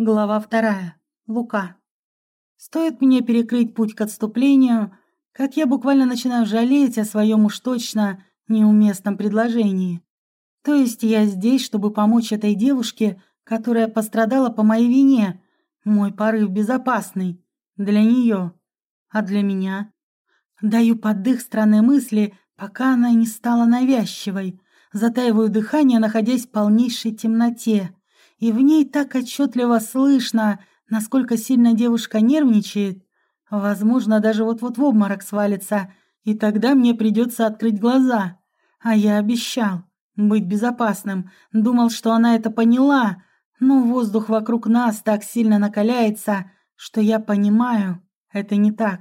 Глава вторая. Лука. Стоит мне перекрыть путь к отступлению, как я буквально начинаю жалеть о своем уж точно неуместном предложении. То есть я здесь, чтобы помочь этой девушке, которая пострадала по моей вине. Мой порыв безопасный. Для нее. А для меня? Даю поддых странной мысли, пока она не стала навязчивой. Затаиваю дыхание, находясь в полнейшей темноте и в ней так отчетливо слышно, насколько сильно девушка нервничает. Возможно, даже вот-вот в обморок свалится, и тогда мне придется открыть глаза. А я обещал быть безопасным, думал, что она это поняла, но воздух вокруг нас так сильно накаляется, что я понимаю, это не так.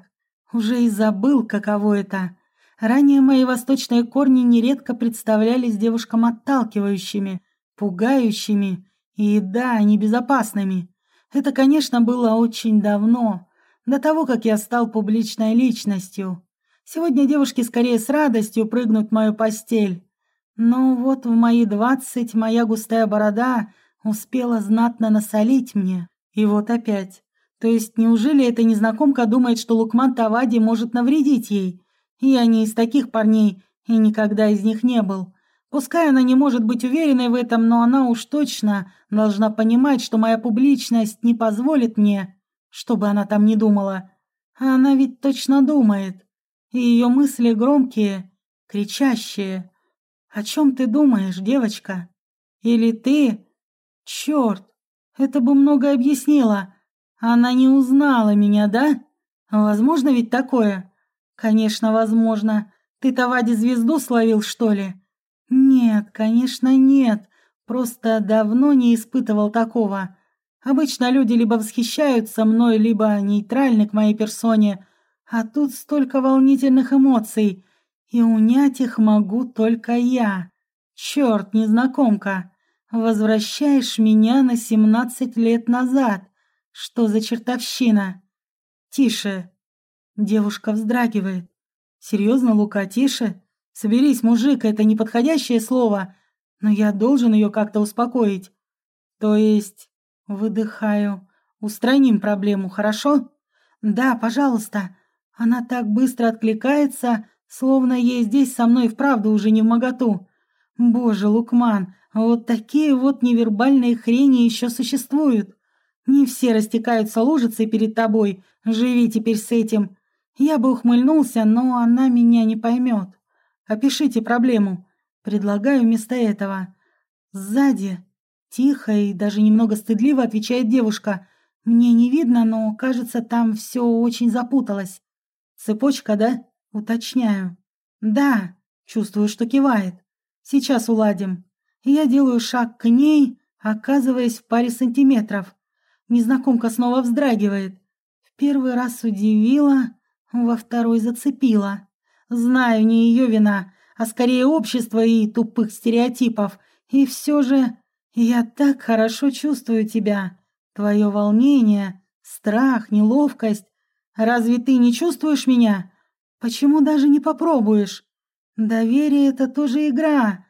Уже и забыл, каково это. Ранее мои восточные корни нередко представлялись девушкам отталкивающими, пугающими и да, небезопасными. Это, конечно, было очень давно, до того, как я стал публичной личностью. Сегодня девушки скорее с радостью прыгнут в мою постель. Но вот в мои двадцать моя густая борода успела знатно насолить мне. И вот опять. То есть неужели эта незнакомка думает, что Лукман Тавади может навредить ей? Я не из таких парней и никогда из них не был. Пускай она не может быть уверенной в этом, но она уж точно должна понимать, что моя публичность не позволит мне, чтобы она там не думала. А она ведь точно думает. И ее мысли громкие, кричащие. «О чем ты думаешь, девочка? Или ты? Черт, это бы много объяснило. Она не узнала меня, да? Возможно ведь такое? Конечно, возможно. Ты-то звезду словил, что ли?» «Нет, конечно, нет. Просто давно не испытывал такого. Обычно люди либо восхищаются мной, либо нейтральны к моей персоне, а тут столько волнительных эмоций, и унять их могу только я. Черт, незнакомка, возвращаешь меня на семнадцать лет назад. Что за чертовщина?» «Тише!» Девушка вздрагивает. «Серьезно, Лука, тише?» Соберись, мужик, это неподходящее слово, но я должен ее как-то успокоить. То есть, выдыхаю, устраним проблему, хорошо? Да, пожалуйста. Она так быстро откликается, словно ей здесь со мной вправду уже не в моготу. Боже, Лукман, вот такие вот невербальные хрени еще существуют. Не все растекаются лужицей перед тобой, живи теперь с этим. Я бы ухмыльнулся, но она меня не поймет. Опишите проблему. Предлагаю вместо этого. Сзади. Тихо и даже немного стыдливо отвечает девушка. Мне не видно, но, кажется, там все очень запуталось. Цепочка, да? Уточняю. Да. Чувствую, что кивает. Сейчас уладим. Я делаю шаг к ней, оказываясь в паре сантиметров. Незнакомка снова вздрагивает. В первый раз удивила, во второй зацепила. Знаю, не ее вина, а скорее общество и тупых стереотипов. И все же я так хорошо чувствую тебя. Твое волнение, страх, неловкость. Разве ты не чувствуешь меня? Почему даже не попробуешь? Доверие — это тоже игра.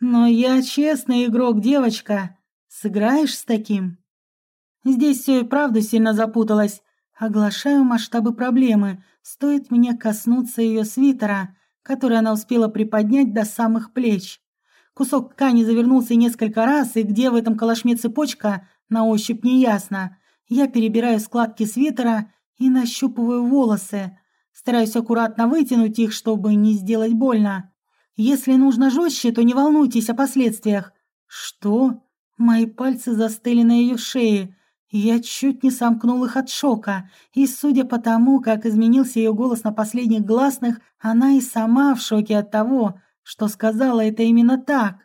Но я честный игрок, девочка. Сыграешь с таким? Здесь все и правда сильно запуталось. Оглашаю масштабы проблемы. Стоит мне коснуться ее свитера, который она успела приподнять до самых плеч. Кусок ткани завернулся несколько раз, и где в этом калашме цепочка, на ощупь неясно. Я перебираю складки свитера и нащупываю волосы. Стараюсь аккуратно вытянуть их, чтобы не сделать больно. Если нужно жестче, то не волнуйтесь о последствиях. Что? Мои пальцы застыли на ее шее. Я чуть не сомкнул их от шока, и, судя по тому, как изменился ее голос на последних гласных, она и сама в шоке от того, что сказала это именно так.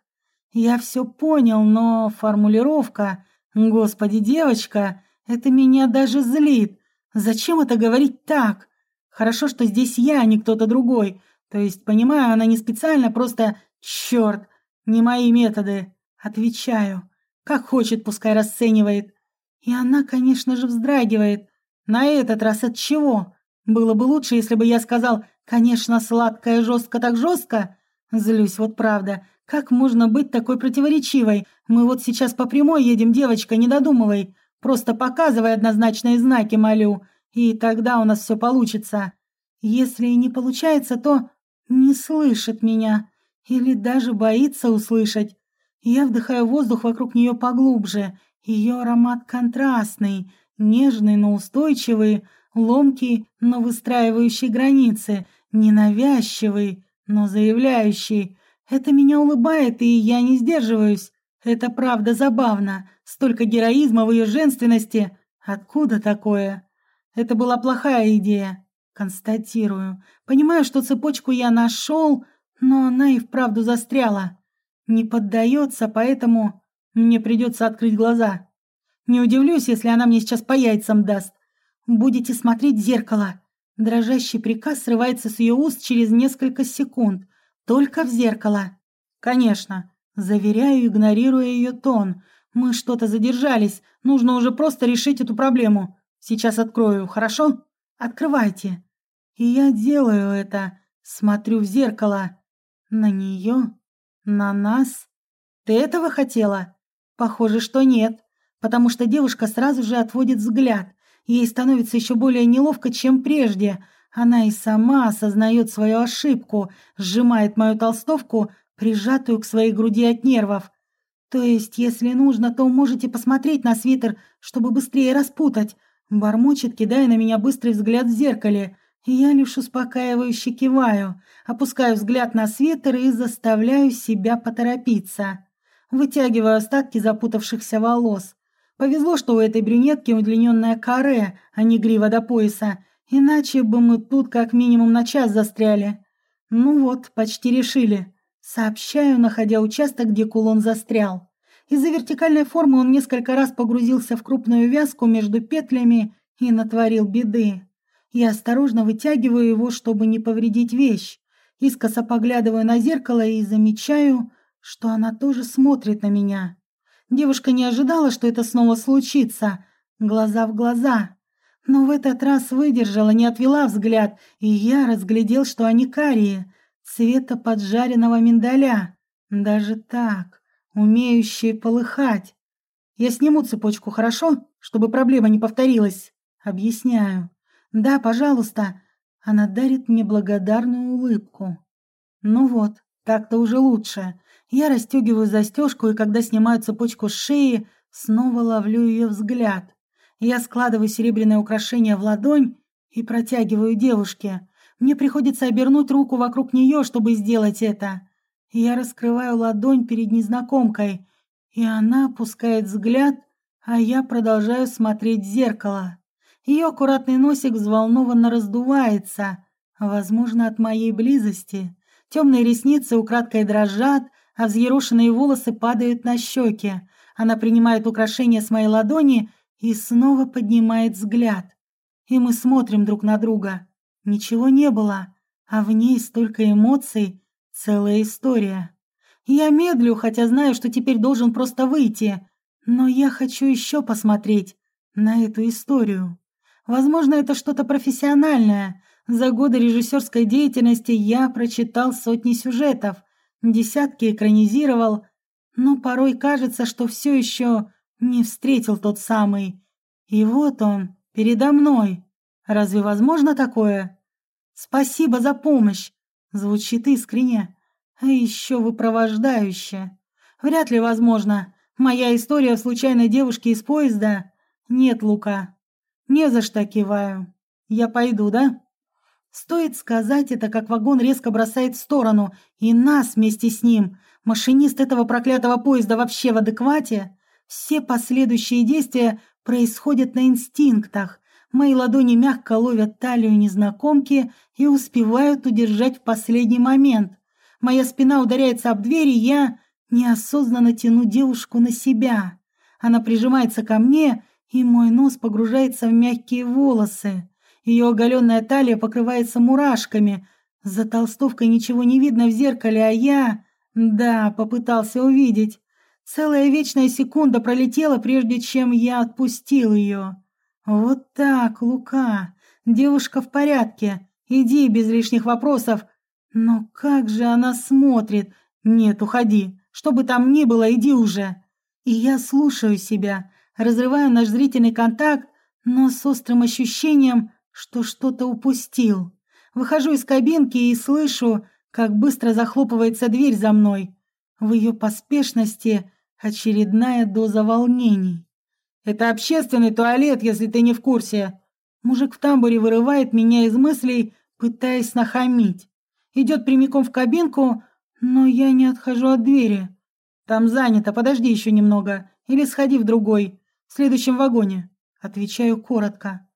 Я все понял, но формулировка «Господи, девочка, это меня даже злит. Зачем это говорить так? Хорошо, что здесь я, а не кто-то другой. То есть, понимаю, она не специально, просто черт, не мои методы. Отвечаю. Как хочет, пускай расценивает. И она, конечно же, вздрагивает. На этот раз от чего? Было бы лучше, если бы я сказал «Конечно, сладкая жестко так жестко». Злюсь, вот правда. Как можно быть такой противоречивой? Мы вот сейчас по прямой едем, девочка, не додумывай. Просто показывай однозначные знаки, молю, и тогда у нас все получится. Если не получается, то не слышит меня или даже боится услышать. Я вдыхаю воздух вокруг нее поглубже. Ее аромат контрастный, нежный, но устойчивый, ломкий, но выстраивающий границы, ненавязчивый, но заявляющий. Это меня улыбает, и я не сдерживаюсь. Это правда забавно. Столько героизма в ее женственности. Откуда такое? Это была плохая идея. Констатирую. Понимаю, что цепочку я нашел, но она и вправду застряла. Не поддается, поэтому мне придется открыть глаза. Не удивлюсь, если она мне сейчас по яйцам даст. Будете смотреть в зеркало. Дрожащий приказ срывается с ее уст через несколько секунд. Только в зеркало. Конечно. Заверяю, игнорируя ее тон. Мы что-то задержались. Нужно уже просто решить эту проблему. Сейчас открою, хорошо? Открывайте. И я делаю это. Смотрю в зеркало. На нее? На нас? Ты этого хотела? Похоже, что нет. Потому что девушка сразу же отводит взгляд. Ей становится еще более неловко, чем прежде. Она и сама осознает свою ошибку, сжимает мою толстовку, прижатую к своей груди от нервов. То есть, если нужно, то можете посмотреть на свитер, чтобы быстрее распутать. Бормочет, кидая на меня быстрый взгляд в зеркале. Я лишь успокаивающе киваю, опускаю взгляд на свитер и заставляю себя поторопиться. Вытягиваю остатки запутавшихся волос. Повезло, что у этой брюнетки удлиненная каре, а не грива до пояса, иначе бы мы тут как минимум на час застряли. Ну вот, почти решили. Сообщаю, находя участок, где кулон застрял. Из-за вертикальной формы он несколько раз погрузился в крупную вязку между петлями и натворил беды. Я осторожно вытягиваю его, чтобы не повредить вещь. Искоса поглядываю на зеркало и замечаю, что она тоже смотрит на меня. Девушка не ожидала, что это снова случится. Глаза в глаза. Но в этот раз выдержала, не отвела взгляд, и я разглядел, что они карие – цвета поджаренного миндаля. Даже так, умеющие полыхать. Я сниму цепочку, хорошо? Чтобы проблема не повторилась. Объясняю. Да, пожалуйста. Она дарит мне благодарную улыбку. Ну вот, так-то уже лучше. Я расстегиваю застежку, и когда снимаю цепочку с шеи, снова ловлю ее взгляд. Я складываю серебряное украшение в ладонь и протягиваю девушке. Мне приходится обернуть руку вокруг нее, чтобы сделать это. Я раскрываю ладонь перед незнакомкой, и она опускает взгляд, а я продолжаю смотреть в зеркало. Ее аккуратный носик взволнованно раздувается, возможно, от моей близости. Темные ресницы украдкой дрожат, а взъерошенные волосы падают на щеки. Она принимает украшение с моей ладони и снова поднимает взгляд. И мы смотрим друг на друга. Ничего не было, а в ней столько эмоций, целая история. Я медлю, хотя знаю, что теперь должен просто выйти, но я хочу еще посмотреть на эту историю. Возможно, это что-то профессиональное. За годы режиссерской деятельности я прочитал сотни сюжетов, десятки экранизировал, но порой кажется, что все еще не встретил тот самый. И вот он, передо мной. Разве возможно такое? «Спасибо за помощь!» Звучит искренне. А еще выпровождающе. Вряд ли возможно. Моя история о случайной девушке из поезда. Нет, Лука. Не за что киваю. Я пойду, да? Стоит сказать это, как вагон резко бросает в сторону, и нас вместе с ним. Машинист этого проклятого поезда вообще в адеквате? Все последующие действия происходят на инстинктах, Мои ладони мягко ловят талию незнакомки и успевают удержать в последний момент. Моя спина ударяется об дверь, и я неосознанно тяну девушку на себя. Она прижимается ко мне, и мой нос погружается в мягкие волосы. Ее оголенная талия покрывается мурашками. За толстовкой ничего не видно в зеркале, а я... Да, попытался увидеть. Целая вечная секунда пролетела, прежде чем я отпустил ее. «Вот так, Лука. Девушка в порядке. Иди без лишних вопросов. Но как же она смотрит? Нет, уходи. Что бы там ни было, иди уже». И я слушаю себя. Разрываю наш зрительный контакт, но с острым ощущением, что что-то упустил. Выхожу из кабинки и слышу, как быстро захлопывается дверь за мной. В ее поспешности очередная доза волнений. «Это общественный туалет, если ты не в курсе». Мужик в тамбуре вырывает меня из мыслей, пытаясь нахамить. Идет прямиком в кабинку, но я не отхожу от двери. «Там занято, подожди еще немного. Или сходи в другой, в следующем вагоне». Отвечаю коротко.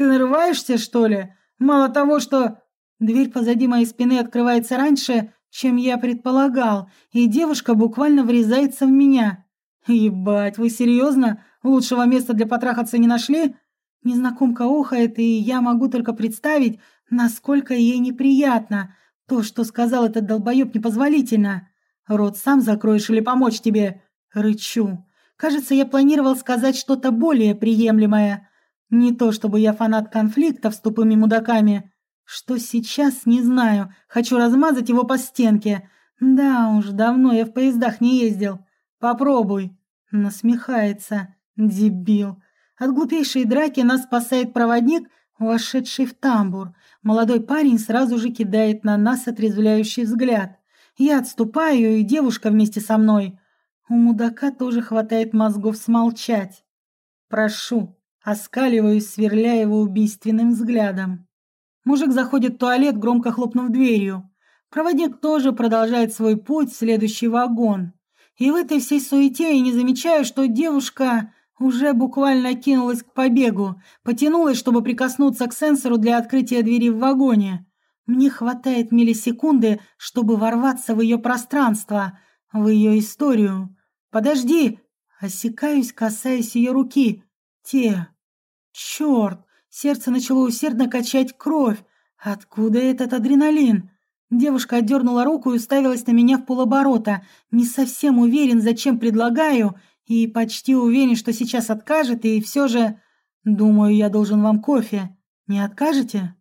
«Ты нарываешься, что ли? Мало того, что...» Дверь позади моей спины открывается раньше, чем я предполагал, и девушка буквально врезается в меня. «Ебать, вы серьезно? Лучшего места для потрахаться не нашли?» Незнакомка охает, и я могу только представить, насколько ей неприятно. То, что сказал этот долбоеб, непозволительно. «Рот сам закроешь или помочь тебе?» Рычу. Кажется, я планировал сказать что-то более приемлемое. Не то, чтобы я фанат конфликтов с тупыми мудаками. Что сейчас, не знаю. Хочу размазать его по стенке. Да уж, давно я в поездах не ездил. Попробуй. Насмехается. Дебил. От глупейшей драки нас спасает проводник, вошедший в тамбур. Молодой парень сразу же кидает на нас отрезвляющий взгляд. Я отступаю, и девушка вместе со мной. У мудака тоже хватает мозгов смолчать. Прошу, оскаливаюсь, сверляя его убийственным взглядом. Мужик заходит в туалет, громко хлопнув дверью. Проводник тоже продолжает свой путь в следующий вагон. И в этой всей суете я не замечаю, что девушка уже буквально кинулась к побегу, потянулась, чтобы прикоснуться к сенсору для открытия двери в вагоне. Мне хватает миллисекунды, чтобы ворваться в ее пространство, в ее историю. «Подожди!» Осекаюсь, касаясь ее руки. «Те!» «Черт!» Сердце начало усердно качать кровь. «Откуда этот адреналин?» Девушка отдернула руку и уставилась на меня в полоборота. Не совсем уверен, зачем предлагаю, и почти уверен, что сейчас откажет, и все же... Думаю, я должен вам кофе. Не откажете?»